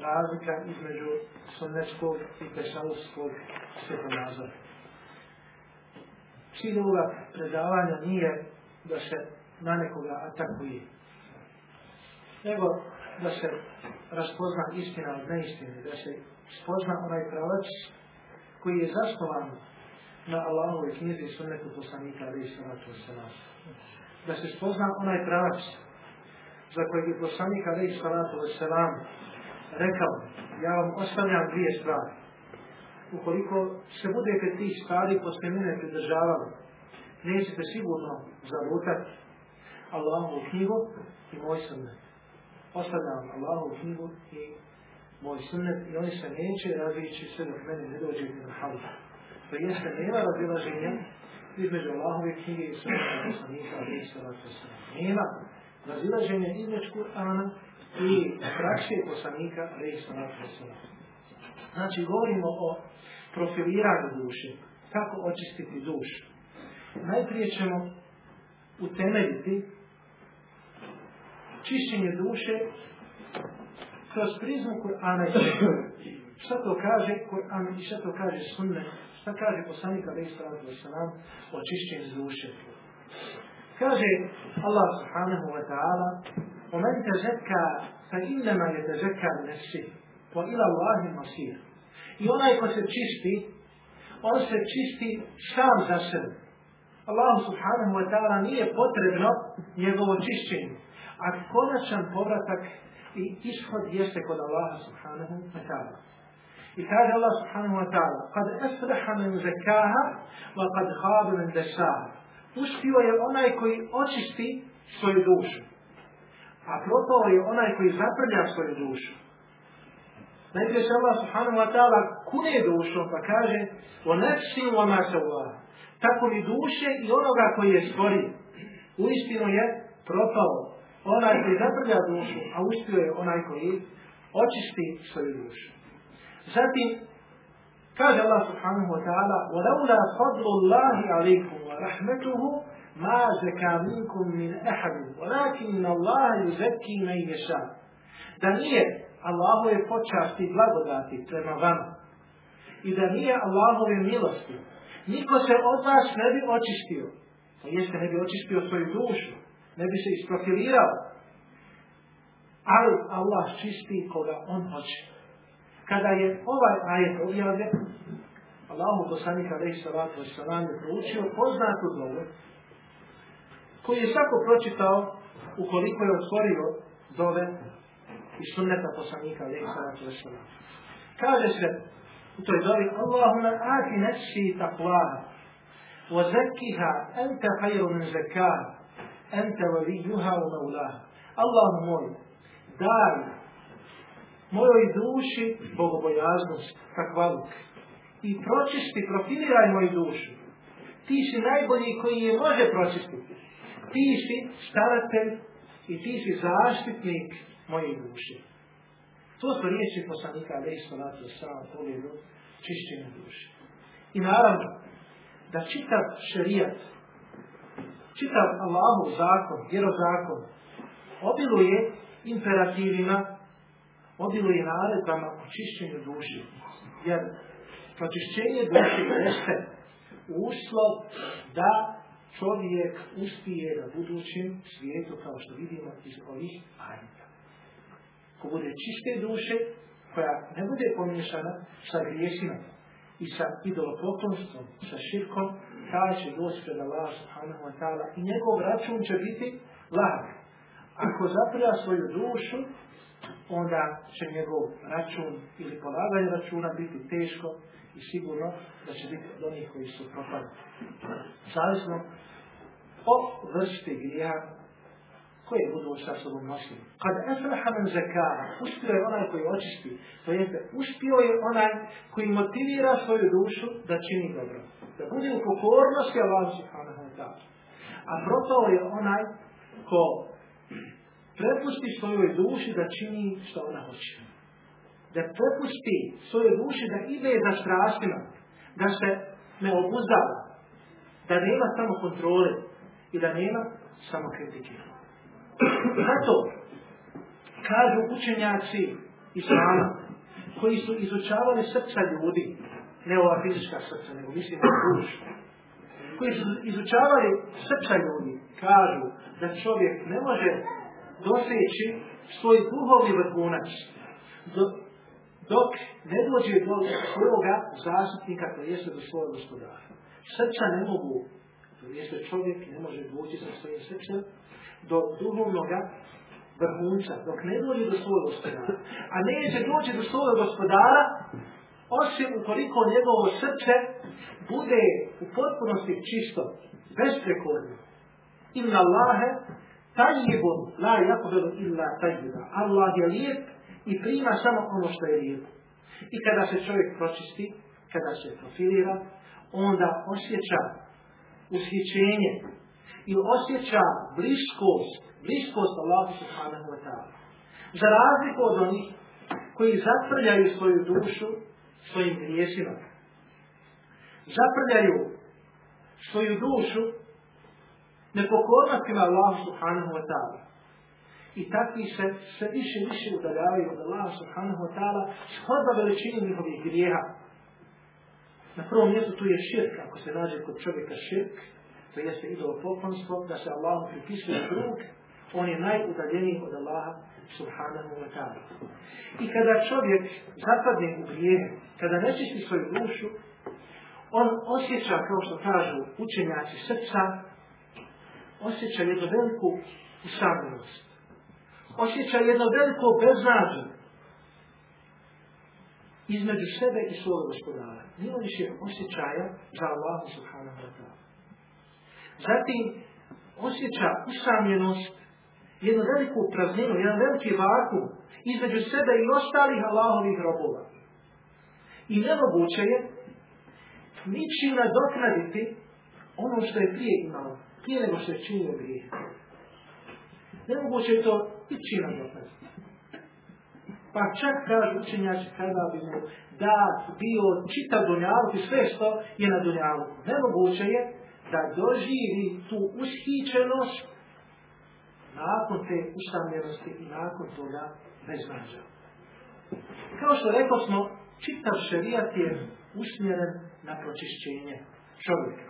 razlika između sunnetskog i pešalovskog svjetonazora. Cilj ovoga predavanja nije da se na nekoga atakuje, nego da se raspozna istina od neistine, da se spozna onaj pravac koji je zasnovan na Allahove knjizi i sunnetu poslanika ali salatu Da se spozna onaj pravac za kojeg je poslanik ali wasalam rekao, ja vam ostavljam dvije stvari. Ukoliko se budete tih stvari posle mene pridržavali, nećete sigurno zalutati Allahovu knjigu i moj sunnet. Ostavljam Allahovu knjigu i moj sunnet i oni se neće razići sve dok meni ne dođe na halda. To jeste, nema razilaženja između Allahove knjige i sunneta poslanika i salatu Nema razilaženja između Kur'ana i prakse poslanika Znači, govorimo o profiliranju duše. Kako očistiti dušu. Najprije ćemo utemeljiti čišćenje duše kroz prizmu Kur'ana i Šta to kaže Kur'an i šta to kaže sunnet? Šta kaže poslanik alaih sallatu wasalam o čišćenju duše? Kaže Allah subhanahu wa ta'ala ومن تزكى فإنما يتزكى لنفسه وإلى الله المصير I onaj ko se čisti, on se čisti sam za sebe. Allah subhanahu wa ta'ala nije potrebno njegovo čišćenje. A konačan povratak i ishod jeste kod Allaha subhanahu wa ta'ala. I kaže Allah subhanahu wa ta'ala, kad esraha men zekaha, wa kad hadu men desaha. Uspio je onaj koji očisti svoju dušu. A propao je onaj koji zaprlja svoju dušu. Najprije se Allah subhanahu wa ta'ala kune dušom pa kaže o nefsi wa ma Tako mi duše i onoga koji je stvorio. Uistinu je propao onaj koji zaprlja dušu, a uspio je onaj koji očisti svoju dušu. Zatim, kaže Allah subhanahu wa ta'ala وَلَوْلَا فَضْلُ اللَّهِ عَلَيْكُمْ وَرَحْمَتُهُ razlika minkum min ahadu, walakin Allah yuzaki men yasha. Da nije Allahove počasti blagodati prema vama i da nije Allahove milosti, niko se od vas ne bi očistio. To jeste ne bi očistio svoju dušu, ne bi se isprofilirao. Ali Allah čisti koga on hoće. Kada je ovaj ajet objavljen, Allahu poslanika alaihi salatu wasalam je proučio poznatu dobu koju je svako pročitao ukoliko je otvorio dove i sunneta poslanika alaihi salatu wasalam. Kaže se u toj dobi Allahumma ati nefsi taqlaha wa zakkiha enta khayru min zakkaha enta valijuha u maulaha. Allahu moj, daj mojoj duši bogobojaznost, takvaluk. I pročisti, profiliraj moju dušu. Ti si najbolji koji je može pročistiti. Ti si staratelj i ti si zaštitnik moje duše. To su riječi poslanika alaih salatu sam pogledu čišćenja duše. I naravno, da čitav šerijat, čitav Allahov zakon, vjerozakon, obiluje imperativima obiluje naredbama o čišćenju duše. Jer pročišćenje duše jeste uslov da čovjek uspije na budućem svijetu, kao što vidimo iz ovih ajta. Ko bude čiste duše, koja ne bude pomiješana sa grijesima i sa idolopoklonstvom, sa širkom, taj će doći pred Allah subhanahu wa ta'ala i njegov račun će biti lag. Ako zaprija svoju dušu onda će njegov račun ili polaganje računa biti teško i sigurno da će biti od onih koji su propali. Zavisno o vrsti grija koje budu sa sobom nosili. Kad efraha men zekara, uspio je onaj koji očisti, to jeste, uspio je onaj koji motivira svoju dušu da čini dobro. Da bude u pokornosti Allah subhanahu wa ta'ala. A propao je onaj ko prepusti svojoj duši da čini što ona hoće. Da prepusti svojoj duši da ide za strastima, da se ne obuzdava, da nema samo kontrole i da nema samo kritike. Zato kažu učenjaci Islama, koji su izučavali srca ljudi, ne ova fizička srca, nego mislim na dušu, koji su izučavali srca ljudi, kažu da čovjek ne može doseći svoj duhovni vrhunac dok ne dođe do svoga zastupnika koji jeste do svojeg gospodara. Srca ne mogu, to jeste čovjek ne može doći sa svojim srcem do duhovnog vrhunca, dok ne dođe do svojeg gospodara. A neće doći do svojeg gospodara osim ukoliko njegovo srce bude u potpunosti čisto, besprekorno. Inna Allahe tajibun la yakbelu illa tajiba. Allah je lijep i prima samo ono što je lijepo. I kada se čovjek pročisti, kada se profilira, onda osjeća ushićenje i osjeća bliskost, bliskost Allahu subhanahu wa ta'ala. Za razliku od onih koji zaprljaju svoju dušu svojim grijesima. Zaprljaju svoju dušu nepokornostima Allahu subhanahu wa ta'ala. I takvi se sve više i više udaljavaju od Allaha subhanahu wa ta'ala shodba veličini njihovih grijeha. Na prvom mjestu tu je širk, ako se nađe kod čovjeka širk, to jeste idolo poklonstvo, da se Allahu pripisuje drug, on je najudaljeniji od Allaha subhanahu wa ta'ala. I kada čovjek zapadne u grijehe, kada nečisti svoju dušu, on osjeća, kao što kažu učenjaci srca, osjeća jednu veliku usamljenost osjeća jedno veliko beznađe između sebe i svog gospodara. Nima više osjećaja za Allahu subhanahu wa ta'ala. Zatim osjeća usamljenost, jednu veliku prazninu, jedan veliki vakum između sebe i ostalih Allahovih robova. I nemoguće je ničim nadoknaditi ono što je prije imao, prije nego što je činio grije. Nemoguće je to ići na dokazati. Pa čak kažu učenjači kada bi mu da bio čitav dunjaluk i sve što je na dunjaluku. Nemoguće je da doživi tu ushićenost nakon te usamljenosti i nakon toga beznađa. Kao što rekao smo, čitav šerijat je usmjeren na pročišćenje čovjeka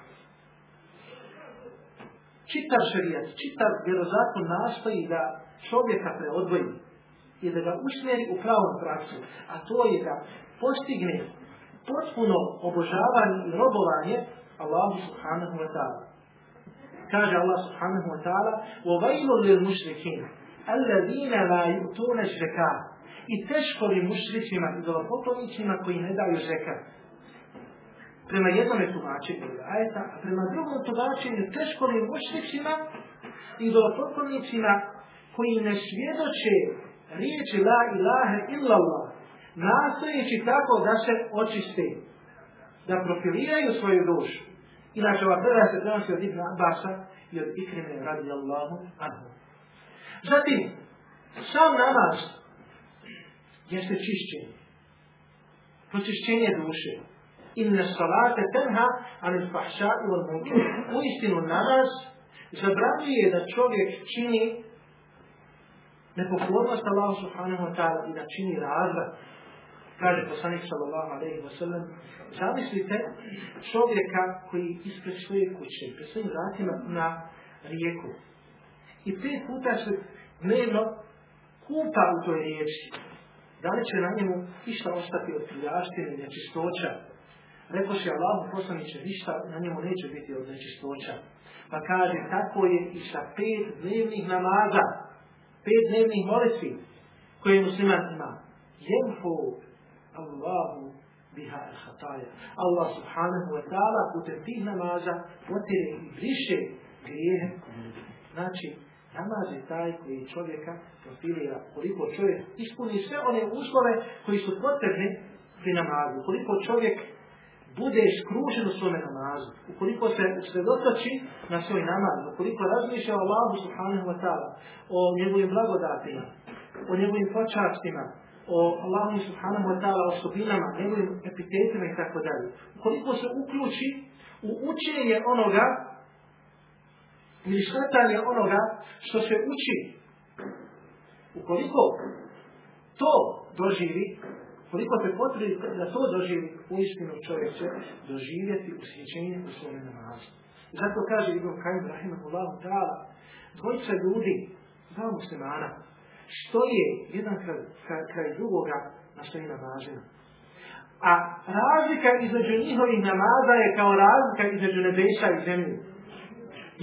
čitav šarijat, čitav vjerozakon nastoji da čovjeka preodvoji i da ga usmjeri u pravom praksu, a to je da postigne potpuno obožavanje i robovanje Allahu subhanahu wa ta'ala. Kaže Allah subhanahu wa ta'ala وَوَيْلُ لِلْمُشْرِكِينَ الَّذِينَ لَا يُؤْتُونَ شْرِكَا I teško li mušricima i dolopoklonicima koji ne daju zekat prema jednome tumačenju ajeta, a prema drugom tumačenju teškolim mušnicima i dolopoklonicima koji ne svjedoče riječi la ilahe illallah, nastojeći tako da se očiste, da profiliraju svoju dušu. Inače, ova prva se prenosi od Ibn Abasa i od Ikrime radi Allahu anhu. Zatim, sam namaz jeste čišćenje. Pročišćenje duše. Inne salate tenha anil fahša'i wal munkar. U istinu namaz zabranjuje da čovjek čini nepokornost Allahu subhanahu wa ta'ala i da čini razvrat. Kaže poslanik sallallahu alaihi wa sallam, zamislite čovjeka koji ispred svoje kuće, pred svojim vratima na rijeku. I pet puta se dnevno kupa u toj riječi. Da li će na njemu išta ostati od prijaštine i nečistoća? Rekao se Allah poslaniće, ništa na njemu neće biti od nečistoća. Pa kaže, tako je i sa pet dnevnih namaza, pet dnevnih molitvi koje musliman ima. Jemfu Allahu biha al hataja. Allah subhanahu wa ta'ala putem tih namaza potire i briše grijehe. Znači, namaz je taj koji čovjeka profilira. Koliko čovjek ispuni sve one uslove koji su potrebni pri namazu. Koliko čovjek bude skružen u svome namazu, ukoliko se usredotoči na svoj namaz, ukoliko razmišlja o Allahu subhanahu wa ta'ala, o njegovim blagodatima, o njegovim počastima, o Allahu subhanahu wa ta'ala osobinama, njegovim epitetima i tako dalje. Ukoliko se uključi u učenje onoga ili shvatanje onoga što se uči, ukoliko to doživi, koliko se potrebi da to doživi, uistinu čovjek će doživjeti usjećenje u svome namazu. Zato kaže Ibn Kajim Rahimahullahu ta'ala, dvojica ljudi, dva muslimana, što je jedan kraj, kraj, kraj drugoga na što je namazina. A razlika između njihovih namaza je kao razlika između nebesa i zemlje.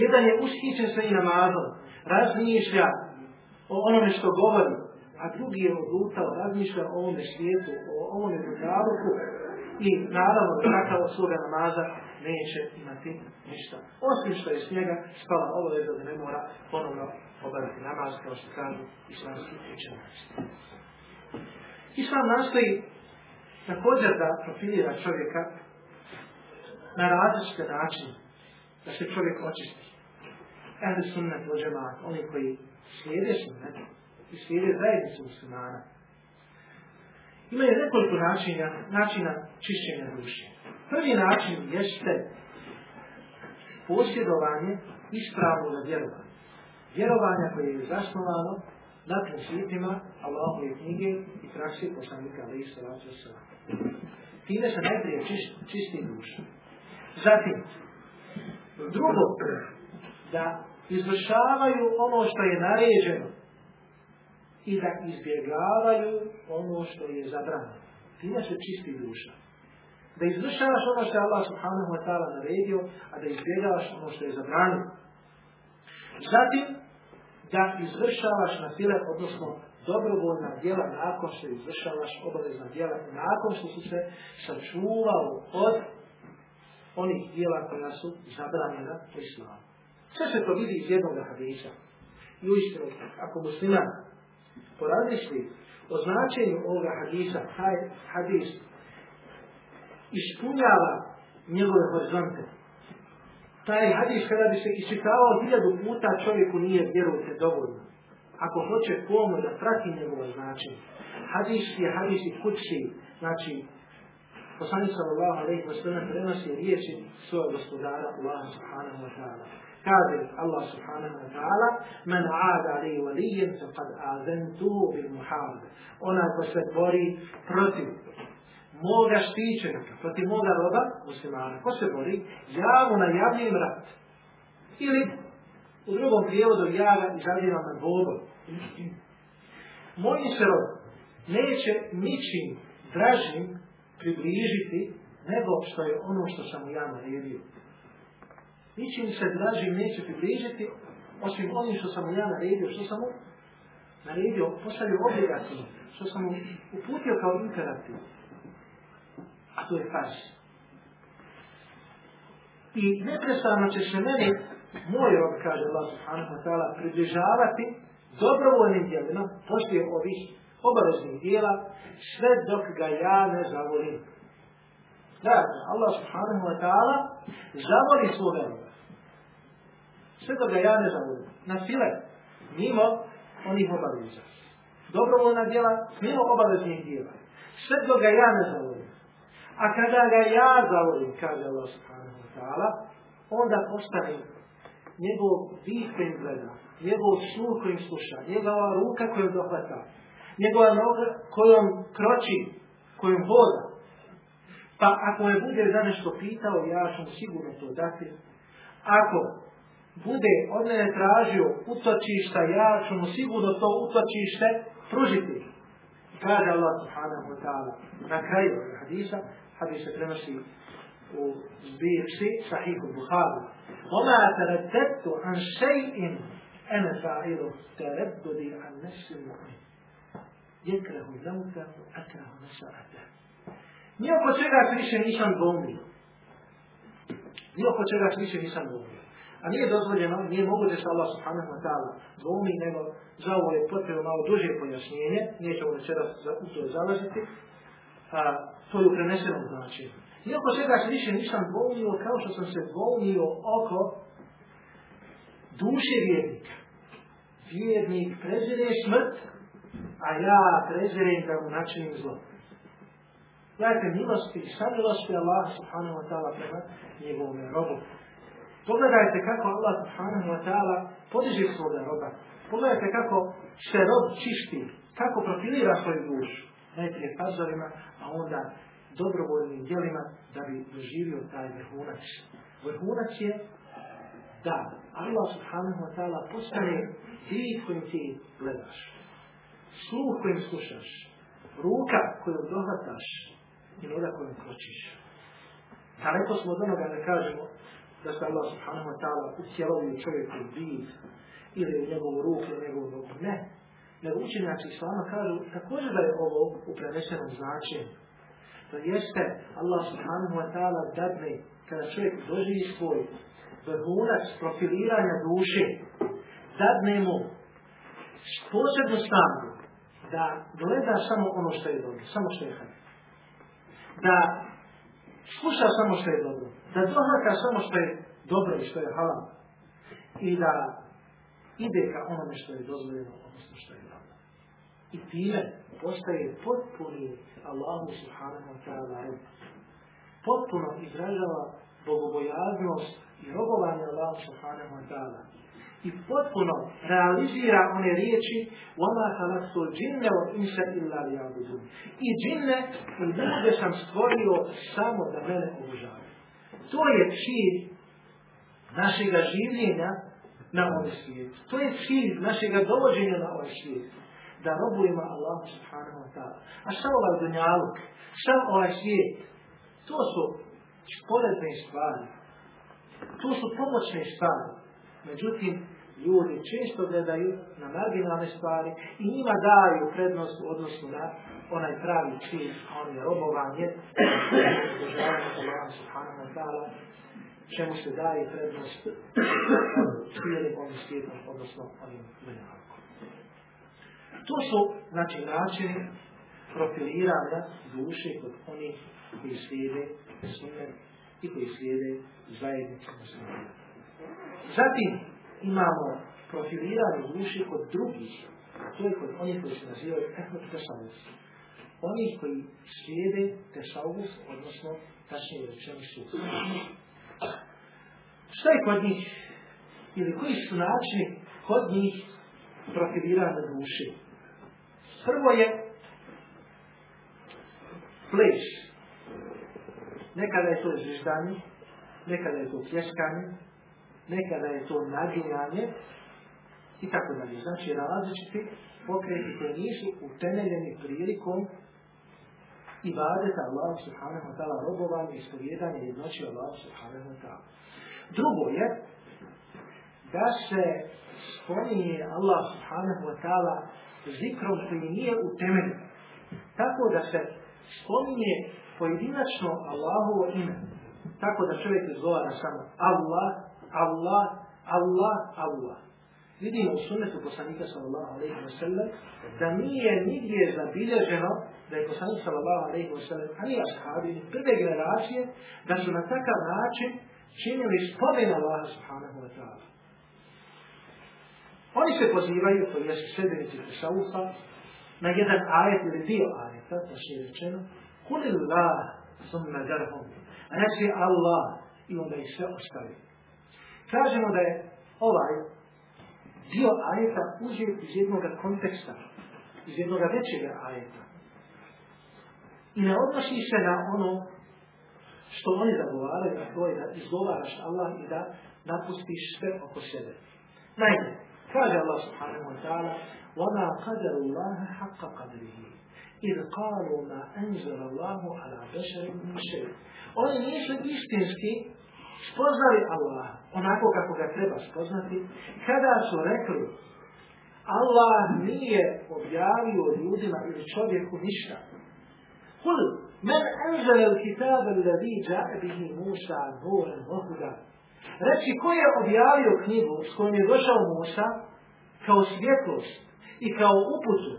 Jedan je ushićen svojim namazom, razmišlja o onome što govori, a drugi je odlutao, razmišlja o ovome svijetu, o ovome dunjaluku i naravno takav od svoga namaza neće imati ništa. Osim što je s njega spala obaveza da ne mora ponovno obaviti namaz kao što kažu islamski učenjaci. Islam nastoji također da profilira čovjeka na različite načine, da se čovjek očisti. Ehli sunnet o džemat, oni koji slijede sunnet i slijede zajednicu muslimana, imaju nekoliko načina, načina čišćenja duše. Prvi način jeste posjedovanje ispravnog vjerovanja. Vjerovanja koje je zasnovano na principima Allahove knjige i praksi poslanika Ali Salatu Salam. Time se najprije čisti, čisti duša. Zatim, drugo, da izvršavaju ono što je naređeno i da izbjegavaju ono što je zabranjeno. Time se čisti duša. Da izvršavaš ono što je Allah subhanahu wa ta'ala naredio, a da izbjegavaš ono što je zabranjeno. Zatim, da izvršavaš na file, odnosno dobrovoljna djela nakon što izvršavaš obavezna djela i nakon što su se sačuvao od onih djela koja su zabranjena u islamu. Sve se to vidi iz jednog hadisa. I uistinu, ako musliman porazmišli o značenju ovoga hadisa, taj hadis ispunjava njegove horizonte. Taj hadis kada bi se iščitavao hiljadu puta čovjeku nije vjerujte dovoljno. Ako hoće pomno da prati njegovo značenje. Hadis je hadis i kući, znači poslanik sallallahu alejhi ve sellem prenosi riječi svojeg gospodara Allah subhanahu wa ta'ala. Kaže Allah subhanahu wa ta'ala Men aada li valijem faqad azentuhu bil muharib. Ona ko se bori protiv moga štićenika, protiv moga roba muslimana. Ko se bori? Ja mu najavljujem rat. Ili u drugom prijevodu ja ga izazivam na Bogom. Moj se rod neće ničim dražim približiti nego što je ono što sam ja naredio ničim se draži neće približiti, osim onim što sam ja naredio, što sam mu naredio, postavio obligacijno, što sam mu uputio kao imperativ. A to je farz. I neprestano će se meni, moj rob, kaže Allah subhanahu wa ta'ala, približavati dobrovoljnim djelima, poslije ovih obaveznih dijela, sve dok ga ja ne zavolim. Dakle, Allah subhanahu wa ta'ala zavoli svoga sve dok ga ja ne zavolim. Na sile, mimo onih obaveza. Dobrovoljna djela, mimo obaveznih djela. Sve dok ga ja ne zavolim. A kada ga ja zavolim, kaže Allah subhanahu ta'ala, onda postane njegov vid kojim gleda, njegov sluh kojim sluša, njegova ruka kojom dohvata, njegova noga kojom kroči, kojom hoda. Pa ako me bude za nešto pitao, ja ću sigurno to dati. Ako bude od mene tražio utočišta, ja ću mu sigurno to utočište pružiti. Kaže Allah subhanahu wa ta'ala na kraju hadisa, hadis se prenosi u zbirci sahihu Bukhari. Oma teretetu an še'in ene fa'ilu terebudi an nefsi mu'min. Jekrehu laukahu akrahu nasa'ata. Nije oko čega se više nisam dvomio. Nije oko čega više nisam dvomio. A nije dozvoljeno, nije moguće sa Allah subhanahu wa ta'ala dvomi, nego za ovo je potrebno malo duže pojašnjenje, nećemo večeras u to zalaziti, a to je u prenesenom značenju. Iako čega se više nisam dvoumio kao što sam se dvoumio oko duše vjernika. Vjernik prezire smrt, a ja prezirem da mu načinim zlo. Gledajte, milosti i samilosti Allah subhanahu wa ta'ala prema njegovom robu. Pogledajte kako Allah subhanahu wa ta'ala podiže svoga roba. Pogledajte kako se rob čisti, kako profilira svoju dušu. najprije fazovima, a onda dobrovoljnim djelima da bi doživio taj vrhunac. Vrhunac je da Allah subhanahu wa ta'ala postane vid kojim ti gledaš, sluh kojim slušaš, ruka kojom dohvataš i noga kojom kročiš. Daleko smo od onoga da kažemo da se Allah subhanahu wa ta'ala u čovjeku vid ili u njegovu ruku ili u njegovu nogu. Ne. Nego učenjaci Islama kažu također da je ovo u prenesenom značenju. To jeste Allah subhanahu wa ta'ala dadne kada čovjek doživi svoj vrhunac profiliranja duše, dadne mu posebnu snagu da gleda samo ono što je dobro, samo što je hajde. Da sluša samo što je dobro, da dohvata samo što je dobro i što je halal. I da ide ka onome što je dozvoljeno, odnosno što je dobro. I time postaje potpuni Allahu subhanahu wa ta'ala Potpuno izražava bogobojaznost i robovanje Allahu subhanahu wa ta'ala I potpuno realizira one riječi وَمَا خَلَقْتُ الْجِنَّ وَإِنْسَ إِلَّا لِيَعْبُدُونَ I džinne i ljude sam stvorio samo da mene obožavaju. To je cilj našega življenja na ovaj svijet. To je cilj našega dovođenja na ovaj svijet. Da robujemo Allah subhanahu wa ta'ala. A šta ovaj dunjaluk? Šta ovaj svijet? To su sporedne stvari. To su pomoćne stvari. Međutim, ljudi često gledaju na marginalne stvari i njima daju prednost u odnosu na onaj pravi cilj, a on je robovanje, ta'ala, čemu se daje prednost cijelim ovim svijetom, odnosno dunjalkom. To su, znači, načini profiliranja duše kod onih koji slijede sunet i koji slijede zajednicu. Zatim imamo profiliranje duše kod drugih, to je kod onih koji se nazivaju ehnot tesavus. Oni koji slijede tesavus, odnosno tačnije rečeno su Šta je kod njih? Ili koji su načini kod njih profilirane duše? Prvo je pleš. Nekada je to zviždanje, nekada je to pljeskanje, nekada je to naginjanje i tako dalje. Znači različiti pokreti koji nisu utemeljeni prilikom i badeta Allah subhanahu wa ta'ala robovanje, ispovjedanje jednoći Allah subhanahu wa ta'ala. Drugo je da se spominje Allah subhanahu wa ta'ala zikrom koji nije utemeljen. Tako da se spominje pojedinačno Allahovo ime. Tako da čovjek izgovara samo Allah, Allah, Allah, Allah. Vidimo u sunnetu poslanika sallallahu alaihi wa sallam da nije nigdje zabilježeno da je poslanik sallallahu alaihi wa sallam, a nije ashabi, prve generacije, da su na takav način činili spomen Allah subhanahu wa ta'ala. Oni se pozivaju, to jesu sedenici Tesaufa, na jedan ajet ili dio ajeta, to što je rečeno, Kulillah summa darhum. Reci Allah i onda ih sve ostavi. Kažemo da je ovaj dio ajeta uzet iz jednog konteksta, iz jednog većeg ajeta. I ne odnosi se na ono što oni zagovaraju, a to je da izgovaraš Allah i da napustiš sve oko sebe. Naime, kaže Allah subhanahu wa ta'ala وَمَا قَدَرُ اللَّهَ حَقَّ قَدْرِهِ إِذْ قَالُوا مَا أَنْزَلَ اللَّهُ عَلَى بَشَرٍ مِنْ شَيْءٍ Oni nisu istinski spoznali Allah onako kako ga treba spoznati, kada su rekli Allah nije objavio ljudima ili čovjeku ništa. Kul, men anzal il kitab alladhi ja'a Musa nuran wa huda. Reci ko je objavio knjigu s kojom je došao Musa kao svjetlost i kao uputu.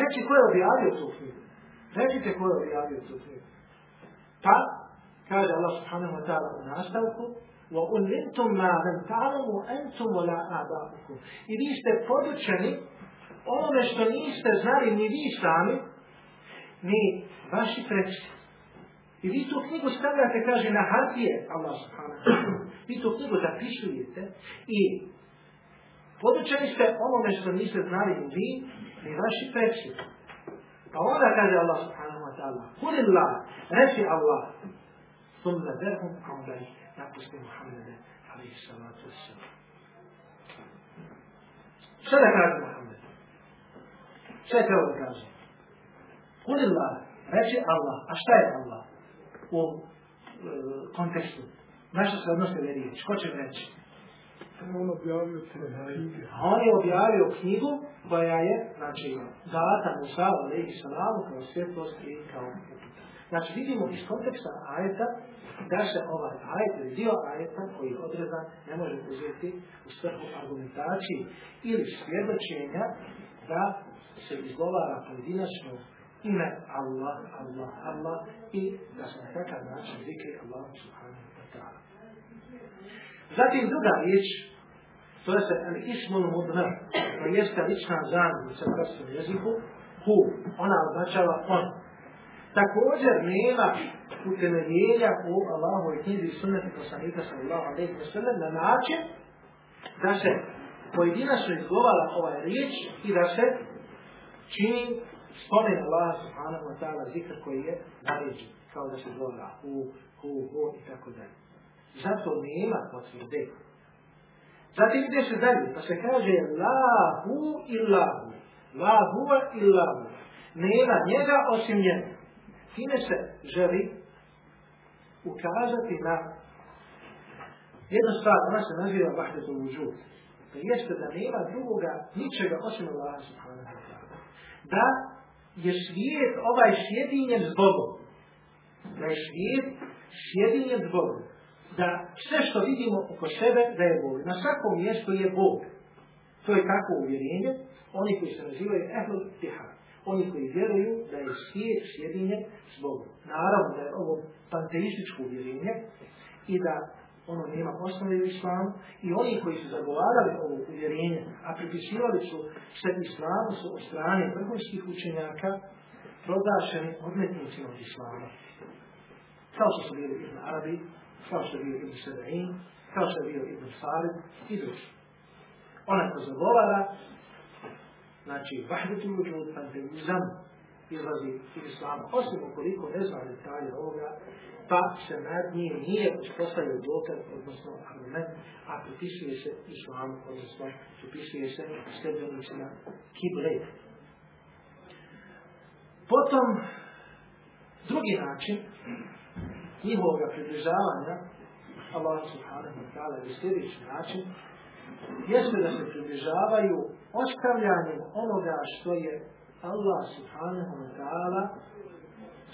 Reci ko je objavio tu knjigu. Recite ko je objavio tu knjigu. Pa, kaže Allah subhanahu wa ta'ala u nastavku, وَأُلِّمْتُمْ مَا لَمْ تَعْلَمُوا أَنْتُمْ وَلَا آبَاؤُكُمْ I vi ste podučeni onome što niste znali ni vi sami, ni vaši predsi. I vi tu knjigu stavljate, kaže, na hartije, Allah subhanahu Vi tu knjigu zapisujete i podučeni ste onome što niste znali ni vi, ni vaši predsi. Pa onda kaže Allah subhanahu wa ta'ala, Kulillah, reći Allah, Verhum, a onda ih napusti Muhammede, alaihi salatu wasalam. Šta da kaže Muhammed? Šta je trebalo da kaže? Kulillah, reći Allah, a šta je Allah? U uh, kontekstu. Naša se odnose ove riječi. Ko će reći? On objavio A on je objavio knjigu koja je, znači, data Musa, alaihi salamu, kao svjetlost i kao uputa. Znači, vidimo iz konteksta ajeta da se ovaj ajet ili dio ajeta koji je ne može uzeti u svrhu argumentaciji ili svjedočenja da se izgovara pojedinačno ime Allah, Allah, Allah i da se na takav način zikri Allah subhanahu wa ta'ala. Zatim druga riječ, to je se el ismul mudnar, to jeste lična zamjenica u hrvatskom jeziku, hu, ona označava on. Također nema utemeljenja u Allahu i knjizi sunneti poslanika sallallahu alaihi wa sallam na način da se pojedinačno izgovara ovaj riječ i da se čini spomen Allah subhanahu wa ta'ala zikr koji je naređen, kao da se govara hu, hu, hu i tako dalje. Zato nema potvrde. Zatim ide se dalje, pa se kaže la hu illa hu. La huwa illa hu. Nema njega osim njega. Time se želi ukazati na jednu stvar, ona se naziva vahdetul vujud. To jeste da nema drugoga, ničega osim Allah subhanahu wa ta'ala. Da je svijet ovaj sjedinjen s Bogom. Da je svijet sjedinjen s Bogom. Da sve što vidimo oko sebe, da je Bog. Na svakom mjestu je Bog. To je tako uvjerenje. Oni koji se nazivaju ehlul tihad. Oni koji vjeruju da je svijet sjedinjen s Bogom. Naravno da je ovo panteističko uvjerenje i da ono nema osnove u islamu i oni koji su zagovarali ovo uvjerenje, a pripisivali su se islamu su od strane vrhunskih učenjaka proglašeni odmetnicima od islama. Kao što su bili Ibn Arabi, kao što je bio Ibn Sedain, kao što je bio Ibn Farid i drugi. Ona ko zagovara, znači, vahdetu uđud, panteizam, izlazi iz islama, osim ukoliko ne zna detalje ovoga, pa se nad njim nije uspostavio dokaz, odnosno argument, a pripisuje se islamu, odnosno pripisuje se sljedbenicima kible. Potom, drugi način njihovog približavanja Allah subhanahu wa ta'ala je sljedeći način jeste da se približavaju ostavljanjem onoga što je Allah subhanahu wa ta'ala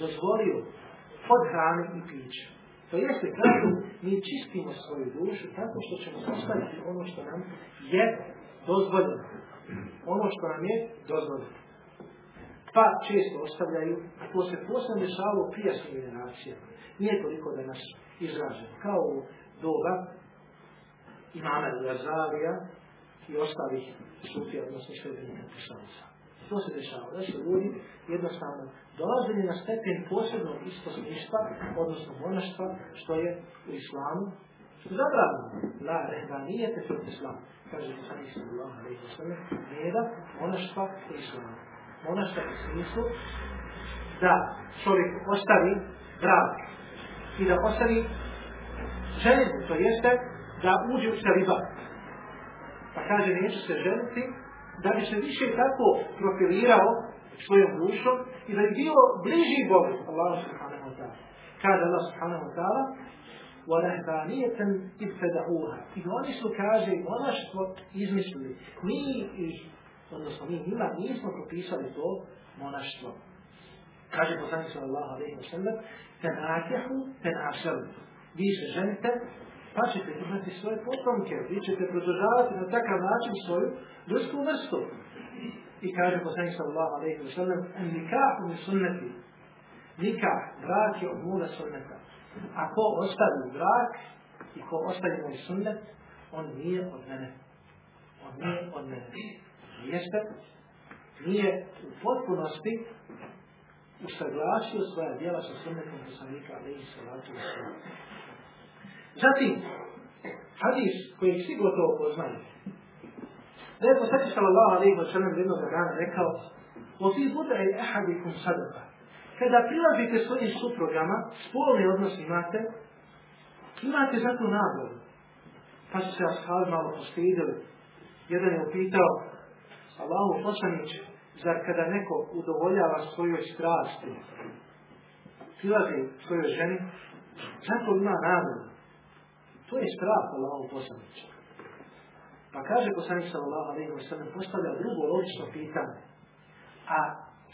dozvolio od hrane i pića. To jeste kako mi čistimo svoju dušu tako što ćemo ostaviti ono što nam je dozvoljeno. Ono što nam je dozvoljeno. Pa često ostavljaju, to se posebno dešava u prijašnjim generacijama. Nije toliko da nas. Kao u doba imama Lazarija i ostalih sufija, odnosno švedbenika poslanica. To se dešava, da su ljudi jednostavno dolazili na stepen posebnog isposništva, odnosno monaštva, što je u islamu, zabravno. La rehbanijete fil islam, kaže poslanik sallallahu alaihi wa sallam, nema monaštva u islamu. Monaštva u smislu da čovjek ostavi brak i da ostavi ženitbu, to jeste da uđe u celibat. Pa kaže, neću se ženiti, da bi se više tako profilirao svojom dušom i da bi bilo bliži Bogu, Allah subhanahu wa ta'ala. Kaže Allah subhanahu wa ta'ala, وَرَهْبَانِيَةً إِبْتَدَعُوهَا I oni su, kaže, monaštvo izmislili. Mi ih, odnosno mi njima nismo propisali to monaštvo. Kaže poslanik sallallahu alaihi wa sallam, تَنَاكِحُ تَنَاشَلُ Vi se ženite, pa ćete imati svoje potomke, vi ćete produžavati na takav način svoju ljudsku vrstu. I kaže poslanik sallallahu alaihi wa sallam, en nikahu mi sunneti, nikah, brak je od moga sunneta. A ko ostavi brak i ko ostavi moj sunnet, on nije od mene. On nije od mene. Jeste, nije u potpunosti usaglasio svoja djela sa sunnetom poslanika alaihi salatu sallam. Zatim, hadis koji svi gotovo poznaju. Da je poslanik sallallahu alaihi wa sallam jednog dana rekao: "Wa fi bud'i ehadikum sadaka. Kada prilazite svojim suprogama, spolni odnos imate, imate za to nagradu. Pa su se ashabi malo postidili. Jedan je upitao, Allahu poslaniće, zar kada neko udovoljava svojoj strasti, prilazi svojoj ženi, zato ima nagradu. To je strah Allahu poslanić. Pa kaže poslanik sallallahu alaihi wa sallam, postavlja drugo logično pitanje. A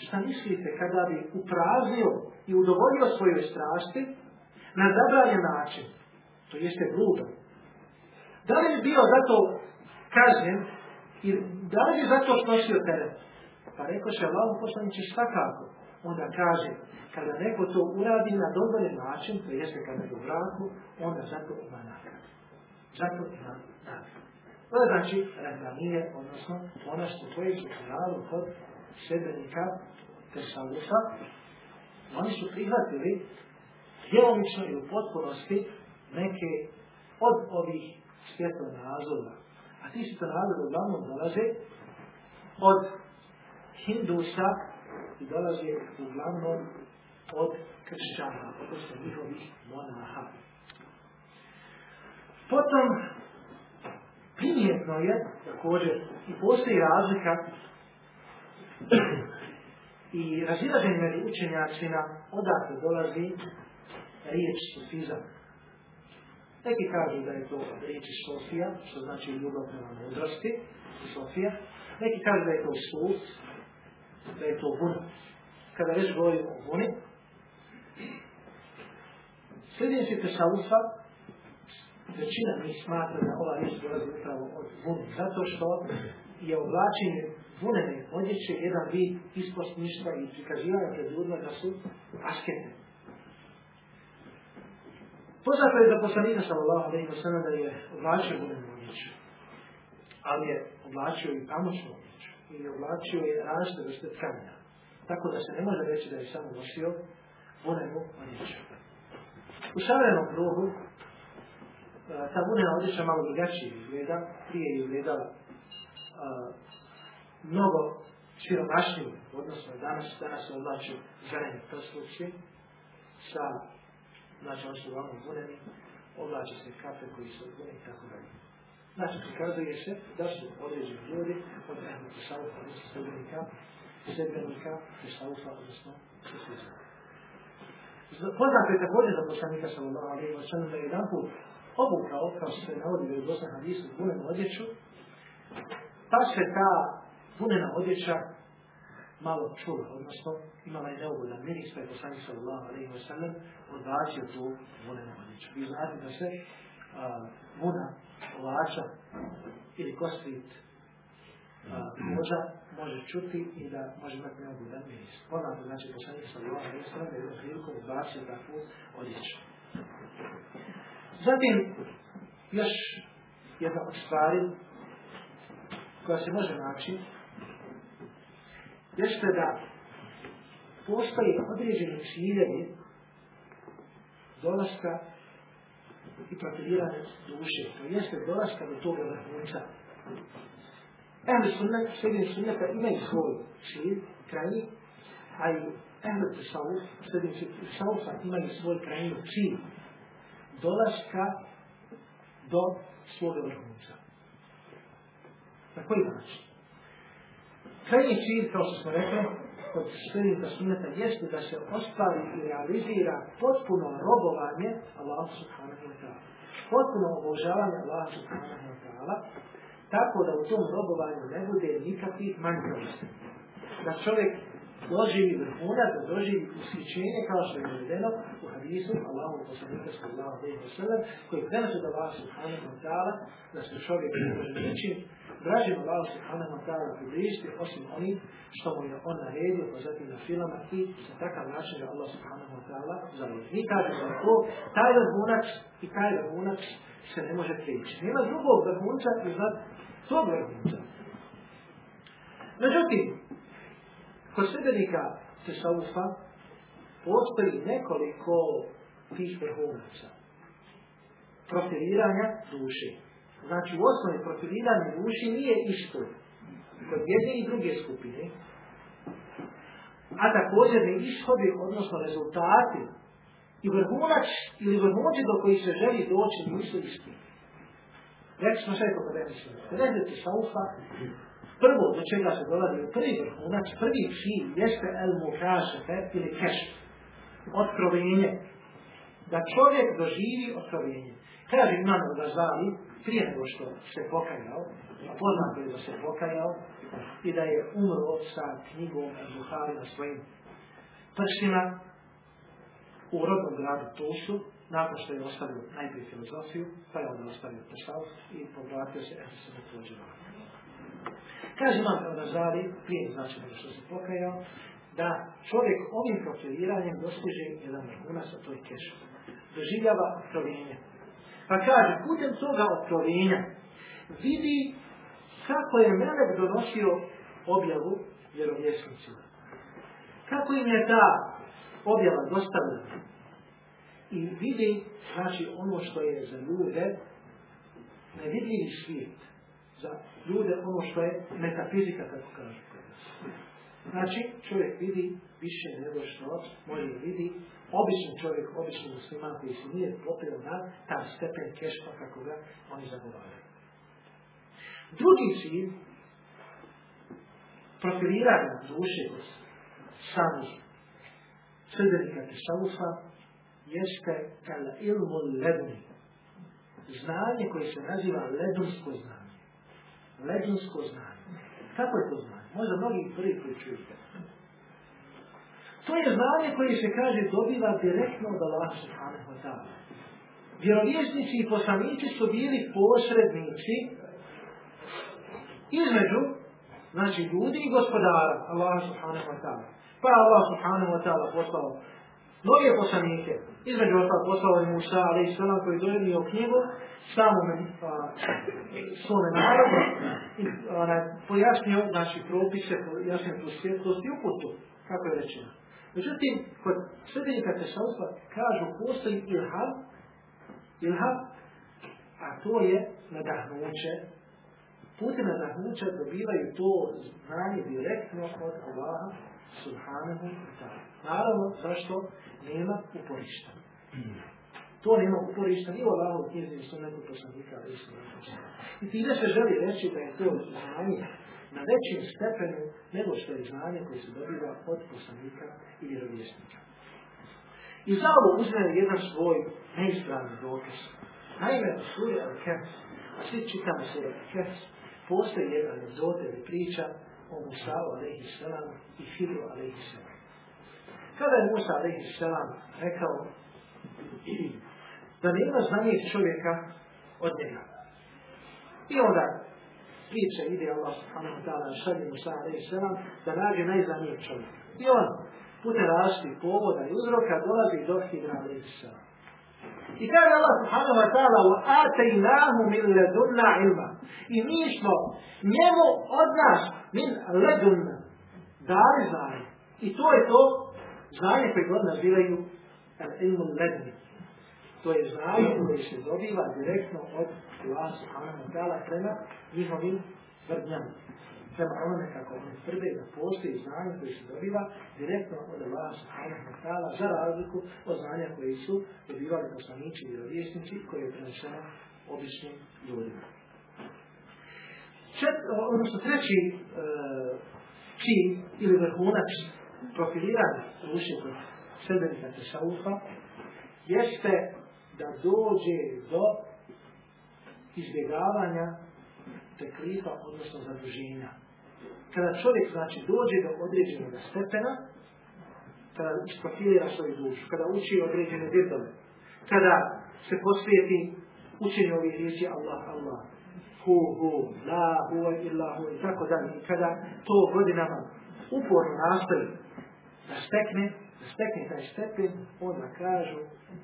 šta mislite kada bi upraznio i udovoljio svojoj strasti na zabranjen način? To jeste bludom. Da li bi bio zato kažnjen i da li bi zato snosio teret? Pa rekao se Allah poslaniće svakako. Onda kaže, kada neko to uradi na dozvoljen način, to jeste kada je u braku, onda zato ima nagradu. Zato ima nagradu. To je znači ranganije, odnosno ono što koje su kanalu kod sedbenika Tesalusa, oni su prihvatili djelomično i u potpunosti neke od ovih svjetonazora. A ti svjetonazori uglavnom dolaze od Hindusa dolaze uglavnom od kršćana, odnosno njihovih monaha. Potom primjetno je također i postoji razlika i razilaženje među učenjacima odakle dolazi riječ sufizam. Neki kažu da je to riječ Sofija, što znači ljubav prema mudrosti, Sofija. Neki kažu da je to sus, da je to bun. Kada već govorimo o buni, sljedeći Tesaufa, većina mi smatra da ova riječ dolazi upravo od buni, zato što je oblačenje vunene odjeće jedan vid ispostništva i prikazivanja pred ljudima da su askete. Poznato je da poslanika sallallahu alejhi ve sellem da je oblačio vunenu odjeću. Ali je oblačio i odjeću. I oblačio je različite vrste tkanina. Tako da se ne može reći da je samo nosio vunenu odjeću. U savremenom krugu ta vunena odjeća malo drugačije izgleda. Prije je izgledala mnogo siromašniji, odnosno danas, danas se oblače zeleni prsluci sa, znači oni su uglavnom buneni, oblače se kafe koji su buneni i tako dalje. Znači, prikazuje se da su određeni ljudi od ehlu tesaufa, odnosno sedbenika, sedbenika, tesaufa, odnosno sufizma. Poznato je također da poslanika sallallahu alaihi wa sallam da je jedan put obukao, kao što se navodi u Bosna hadisu, bunenu odjeću, pa se ta punena odjeća malo čula, odnosno imala je neugodan miris, pa je poslanik sallallahu alaihi wa sallam odbacio tu vunenu odjeću. Vi znate da se vuna ovača ili kostrit možda može čuti i da može imati neugodan miris. Poznato znači poslanik sallallahu alaihi wa sallam da je jednom prilikom odbacio takvu odjeću. Zatim, još jedna od stvari koja se može naći jeste da postoji određeni ciljevi dolaska i profilirane duše. To jeste dolaska do toga vrhunca. Ehli sunnet, sredini sunneta imaju svoj cilj, krajnji, a i ehli tasawuf, sredini tasawufa imaju svoj krajnji cilj. Dolaska do svoga vrhunca. Na koji način? Krajnji cilj, kao što smo rekli, kod srednika sunneta jeste da se ostvari i realizira potpuno robovanje Allah subhanahu wa ta'ala. Potpuno obožavanje Allah subhanahu wa ta'ala, tako da u tom robovanju ne bude nikakvih manjkavosti. Da čovjek doživi vrhunac, da doživi usličenje kao što je navedeno u hadisu Allahu poslanika sallallahu alejhi ve sellem koji prenosi da Allah subhanahu wa ta'ala da se čovjek ne može ničim dražim Allah subhanahu wa ta'ala približiti osim onim što mu je on naredio pa zatim na filama i sa takav način Allah subhanahu wa ta'ala zavodi. Mi kažemo da to, taj vrhunac i taj vrhunac se ne može prijeći. Nema drugog vrhunca iznad tog vrhunca. Međutim, kod sredbenika Tesaufa postoji nekoliko tih vrhunaca profiliranja duše. Znači u osnovi profiliranje duši nije isto kod jedne i druge skupine. a također ni ishodi, odnosno rezultati i vrhunac ili vrhunci do koji se želi doći nisu isti. Rekli smo sve kako mislim. Redete saufa, prvo do čega se dolazi prvi vrhunac, prvi cilj jeste el mukašefe ili keš, otkrovenje. Da čovjek doživi otkrovenje. Kaže Imam Gazali, prije nego što se pokajao, a poznato je da se pokajao i da je umro sa knjigom Buhari na svojim prsima u rodnom gradu Tusu, nakon što je ostavio najprije filozofiju, pa je onda ostavio Tesauf i povratio se eto se također Kaže Imam Gazali, prije znači nego što se pokajao, da čovjek ovim profiliranjem dostiže jedan vrhunac, a to je keš. Doživljava otkrovenje. Pa kaže, putem toga otkrovenja vidi kako je Melek donosio objavu vjerovjesnicima. Kako im je ta objava dostavljena. I vidi, znači, ono što je za ljude nevidljivi svijet. Za ljude ono što je metafizika, kako kažu. Znači, čovjek vidi više nego što može vidi obični čovjek, obični musliman koji se nije popio na taj stepen kešpa kako ga oni zagovaraju. Drugi cilj profiliranja duše samih sredbenika Tesaufa jeste kala ilmu ledni. Znanje koje se naziva ledunsko znanje. Ledunsko znanje. Kako je to znanje? Možda mnogi prvi koji čujete. To je znanje koje se kaže dobiva direktno od Allah subhanahu wa ta'ala. Vjerovjesnici i poslanici su bili posrednici između znači ljudi i gospodara Allah subhanahu wa ta'ala. Pa Allah subhanahu wa ta'ala poslao mnoge poslanike. Između ostalog poslao je Musa alaih sallam koji donio knjigu samome svome narodu i pojasnio znači propise, pojasnio tu svjetlost i uputu, kako je rečeno. Međutim, kod sredbenika Tesaustva kažu postoji ilham, ilham, a to je nadahnuće. Putem nadahnuća dobivaju to znanje direktno od Allaha subhanahu wa ta'ala. Naravno, zašto? Nema uporišta. To nema uporišta ni u Allahu knjizi ni sunetu poslanika i time se želi reći da je to znanje na većim stepenu nego što je znanje koje se dobiva od poslanika i vjerovjesnika. I za ovo uzme jedan svoj neispravni dokaz. Naime, u suri Al-Kehf, a svi čitamo suri Al-Kehf, postoji anegdota ili priča o Musa'u a.s. i Hiru a.s. Kada je Musa a.s. rekao da nema znanijeg čovjeka od njega. I onda priče ide Allah subhanahu ta'ala šalje Musa a.s. da nađe najzanijeg čovjeka. I on putem različitih povoda i uzroka dolazi do Hidra a.s. I kaže Allah subhanahu wa ta'ala وَآتَيْنَاهُ مِنْ لَدُنَّا عِلْمًا I mi smo njemu od nas min ledunna dali znanje. I to je to znanje koje god nazivaju ilmu ledni. To je znanje koje se dobiva direktno od Allah subhanahu wa ta'ala prema njihovim tvrdnjama. Prema onome kako oni tvrde da postoji znanje koje se dobiva direktno od Allah subhanahu wa ta'ala za razliku od znanja koje su dobivali poslanici i vjerovjesnici koje je preneseno običnim ljudima. Čet, odnosno treći e, čin ili vrhunac profiliranja duše kod sredbenika Tesaufa jeste da dođe do izbjegavanja teklifa, odnosno zaduženja. Kada čovjek znači dođe do određenog stepena, kada isprofilira svoju dušu, kada uči određene vidove, kada se posvijeti učenju ovih riječi Allah, Allah, hu, hu, la, hu, illa, hu, i tako dalje, i kada to godinama uporno nastavi da stekne, da stekne taj stepen, onda kažu,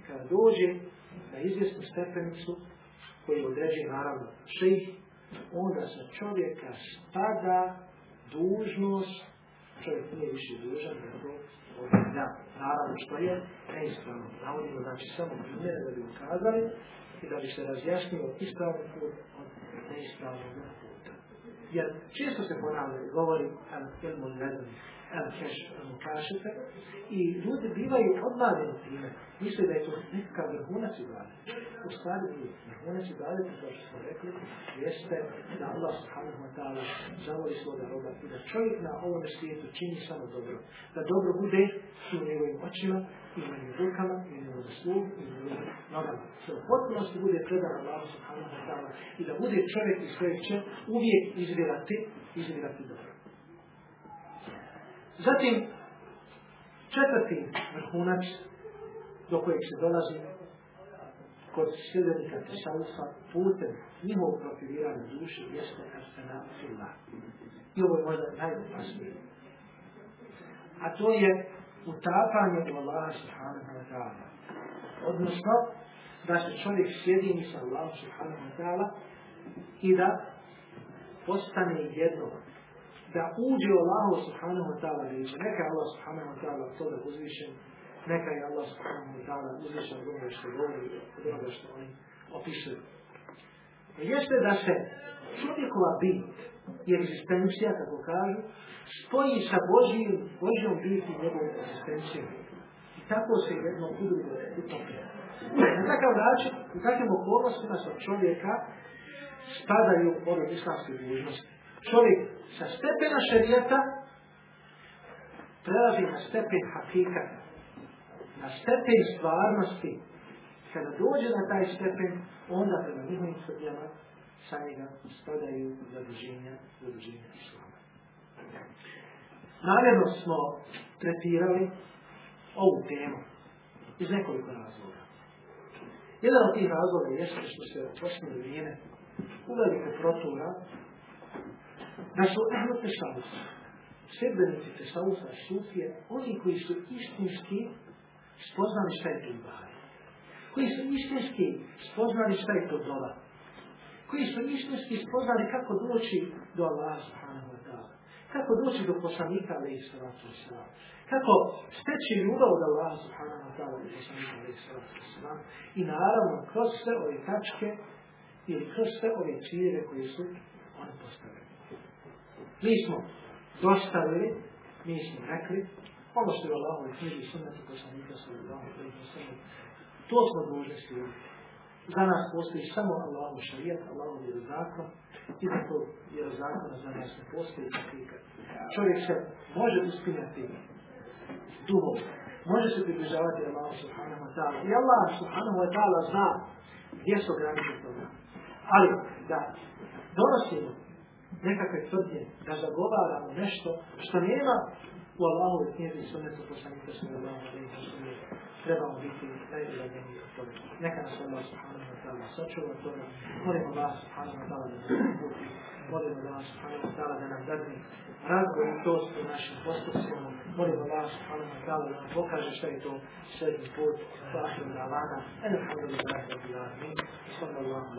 kada dođe na izvjesnu stepenicu, koji određuje naravno šejh, onda sa čovjeka spada dužnost, čovjek nije više dužan da to obavlja. Naravno što je neispravno. Navodimo znači samo primjere da bi ukazali i da bi se razjasnio ispravni put od neispravnog puta. Jer često se ponavlja i govori al ilmu ledani. El keš, kažete, i ljudi bivaju odmavljeni time. Misle da je to nekakav vrhunac ibadeta. U stvari nije. Vrhunac ibadeta, kao što smo rekli, jeste da Allah subhanahu wa ta'ala zavoli svoga roba i da čovjek na ovom svijetu čini samo dobro. Da dobro bude i u njegovim očima, i u njegovim rukama, i u njegovim sluhu, i u njegovim nogama. Da u potpunosti bude predan Allah subhanahu wa ta'ala i da bude čovjek iz kojeg će uvijek izvirati, izvirati dobro. Zatim, četvrti vrhunac do kojeg se dolazi kod sljedenika Tesaufa putem njihovog profiliranja duše jeste Arsena Fila. I ovo je možda najopasnije. A to je utapanje u Allaha subhanahu wa ta'ala. Odnosno, da se čovjek sjedini sa Allahom subhanahu wa ta'ala i da postane jedno da uđe u Allahu subhanahu wa ta'ala riječi. Neka je Allah subhanahu wa ta'ala toga uzvišen, neka je Allah subhanahu wa ta'ala uzvišen od onoga što govori, od onoga što oni. Jeste da se čovjekova bit i egzistencija, kako kažu, spoji sa Božijom, Božijom biti i njegovom egzistencijom. I tako se jedno udrugo utopi. Na takav način, u takvim okolnostima sa čovjeka spadaju ove islamske dužnosti čovjek sa stepena šarijeta prelazi na stepen hakika, na stepen stvarnosti. Kada dođe na taj stepen, onda prema njihovim tvrdnjama sa njega spadaju zaduženja, zaduženja islama. Namjerno smo tretirali ovu temu iz nekoliko razloga. Jedan od tih razloga jeste što se u posljednje vrijeme uveliko protura da su ehlu tesavus, sedbenici tesausa, sufije, oni koji su istinski spoznali šta je ibari. Koji su istinski spoznali šta je to dola. Koji su istinski spoznali kako doći do Allah subhanahu wa ta'ala. Kako doći do poslanika alaih salatu wasalam. Kako steći ljubav od Allah subhanahu wa ta'ala i poslanika alaih salatu wasalam. I naravno kroz sve ove tačke ili kroz sve ove ciljeve koje su oni postavili. Mi smo dostavili, mi smo rekli, ono što je Allah i knjiži sunnati poslanika sallallahu alaihi wa sallam, to smo dužni slijediti. Za nas postoji samo Allahu šarijat, Allahu vjerozakon i za to vjerozakona za nas ne postoji. Čovjek se može uspinjati duhom, može se približavati Allahu subhanahu wa ta'ala. I Allah subhanahu wa ta'ala zna gdje su granice toga. Ali da donosimo nekakve tvrdnje, da zagovaramo nešto što nema u Allahu i knjizi i sunnetu poslanika sallallahu alaihi wa sallam trebamo biti najvjerovatniji od toga. Neka nas Allah subhanahu wa ta'ala sačuva toga. Molim Allah subhanahu wa ta'ala da nas uputi. Molim Allah subhanahu wa ta'ala da nam dadne razboritost u našim postupcima. Molim Allah subhanahu wa ta'ala da nam pokaže šta je to srednji put. Sahim da vana. Alhamdulillah, rabbil alamin. Sallallahu